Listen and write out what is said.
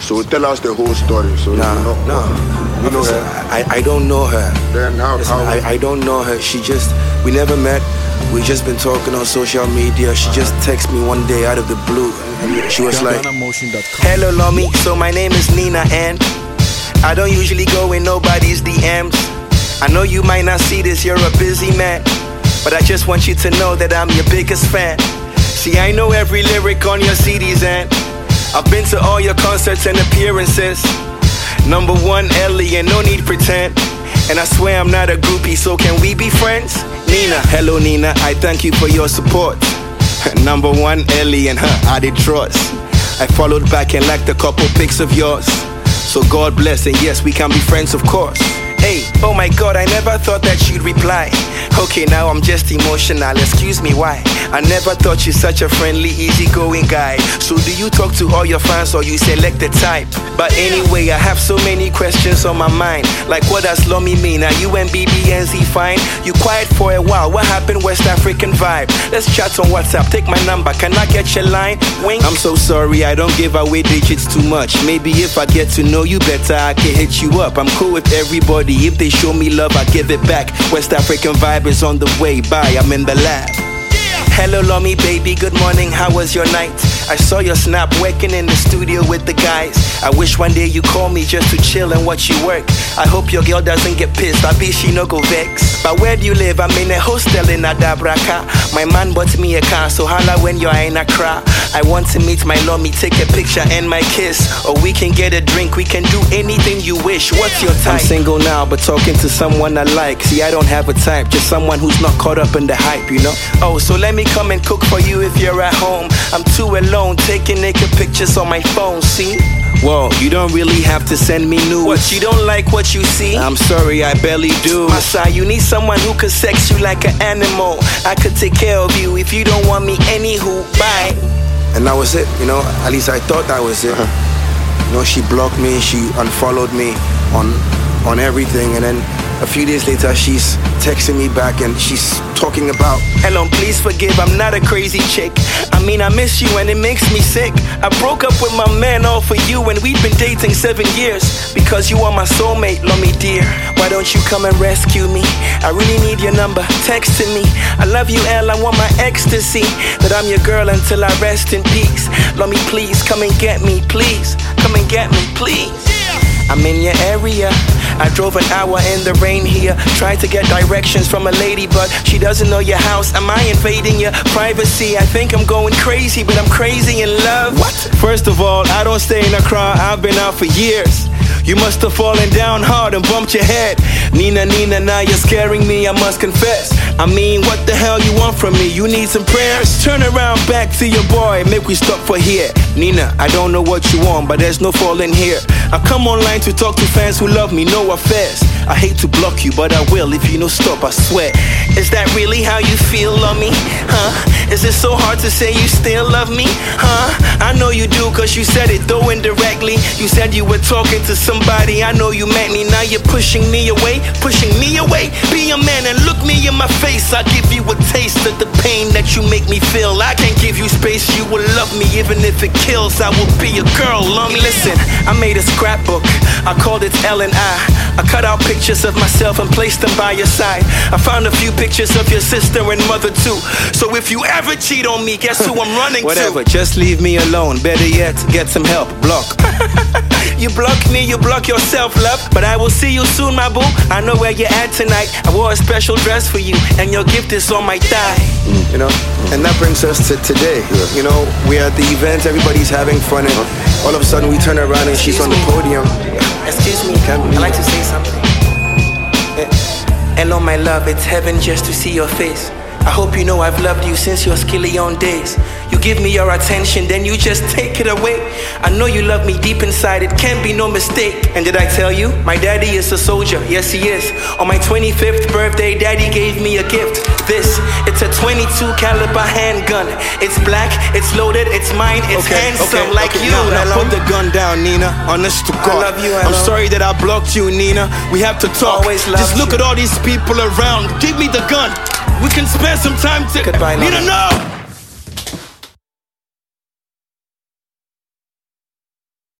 So tell us the whole story. So Nah, you know, no. you know her. I, I don't know her. Then how, Listen, how I, I don't know her. She just, we never met. We just been talking on social media. She just texted me one day out of the blue. She was like, Hello, Lomi. So my name is Nina, and I don't usually go in nobody's DMs. I know you might not see this, you're a busy man. But I just want you to know that I'm your biggest fan. See, I know every lyric on your CDs, and I've been to all your concerts and appearances. Number one, Ellie, and no need to pretend. And I swear I'm not a groupie, so can we be friends? Nina, hello Nina, I thank you for your support. Number one, Ellie and her, I did trust. I followed back and liked a couple pics of yours. So God bless, and yes, we can be friends, of course. Hey, oh my god, I never thought that you'd reply. Okay, now I'm just emotional, excuse me why. I never thought you're such a friendly, easygoing guy. So, do you talk to all your fans or you select the type? But anyway, I have so many questions on my mind. Like, what does Lomi mean? Are you and BBNZ fine? You quiet for a while, what happened, West African vibe? Let's chat on WhatsApp, take my number, can I get your line? Wink. I'm so sorry, I don't give away digits too much. Maybe if I get to know you better, I can hit you up. I'm cool with everybody. If they show me love, I give it back. West African vibe is on the way. Bye, I'm in the lab. Hello, Lomi, baby. Good morning. How was your night? I saw your snap working in the studio with the guys. I wish one day you call me just to chill and watch you work. I hope your girl doesn't get pissed. I be she no go vex. But where do you live? I'm in a hostel in Adabraka. My man bought me a car, so holla when you're in Accra. I want to meet my Lomi, take a picture and my kiss. Or we can get a drink. We can do anything you wish. What's your type? I'm single now, but talking to someone I like. See, I don't have a type, just someone who's not caught up in the hype, you know? Oh, so let me come and cook for you if you're at home. I'm too alone, taking naked pictures on my phone, see? Whoa, you don't really have to send me nudes. What, you don't like what you see? I'm sorry, I barely do. Masa, you need someone who could sex you like an animal. I could take care of you if you don't want me, anywho, bye. And that was it, you know, at least I thought that was it. Uh-huh. You know, she blocked me, she unfollowed me on on everything, and then a few days later, she's texting me back and she's talking about, Hello, please forgive, I'm not a crazy chick. I mean, I miss you and it makes me sick. I broke up with my man all for you and we've been dating seven years. Because you are my soulmate, love me dear. Why don't you come and rescue me? I really need your number, text to me. I love you, L, I want my ecstasy. That I'm your girl until I rest in peace. Love me, please, come and get me, please. Come and get me, please. I'm in your area. I drove an hour in the rain here. Tried to get directions from a lady, but she doesn't know your house. Am I invading your privacy? I think I'm going crazy, but I'm crazy in love. What? First of all, I don't stay in a Accra. I've been out for years. You must have fallen down hard and bumped your head. Nina, Nina, now you're scaring me, I must confess. I mean, what the hell you want from me? You need some prayers? Turn around back to your boy, make we stop for here. Nina, I don't know what you want, but there's no falling here. I come online to talk to fans who love me, no affairs. I hate to block you, but I will if you no stop, I swear. Is that really how you feel, love me? Huh? Is it so hard to say you still love me? Huh? I know you do, cause you said it though indirectly. You said you were talking to somebody, I know you meant me. Now you're pushing me away, pushing me away. In my face. I'll give you a taste of the pain that you make me feel. I can't give you space, you will love me even if it kills. I will be a girl, love me. Listen, I made a scrapbook, I called it L and I. I cut out pictures of myself and placed them by your side. I found a few pictures of your sister and mother too. So if you ever cheat on me, guess who I'm running Whatever, to? Whatever, just leave me alone. Better yet, get some help. Block. You block me, you block yourself, love. But I will see you soon, my boo. I know where you're at tonight. I wore a special dress for you, and your gift is on my thigh. You know? And that brings us to today. You know, we're at the event, everybody's having fun, and all of a sudden we turn around and she's on the podium. Excuse me, I'd like to say something. Hello, my love, it's heaven just to see your face. I hope you know I've loved you since your skillion days. You give me your attention, then you just take it away. I know you love me deep inside, it can't be no mistake. And did I tell you? My daddy is a soldier, yes, he is. On my 25th birthday, daddy gave me a gift. This, it's a 22 caliber handgun. It's black, it's loaded, it's mine, it's handsome like you. Now, now put the gun down, Nina. Honest to God. I love you, I'm hello. sorry that I blocked you, Nina. We have to talk. Always loved Just look you. at all these people around. Give me the gun. We can spend some time to. Goodbye, Nina, Nana. no!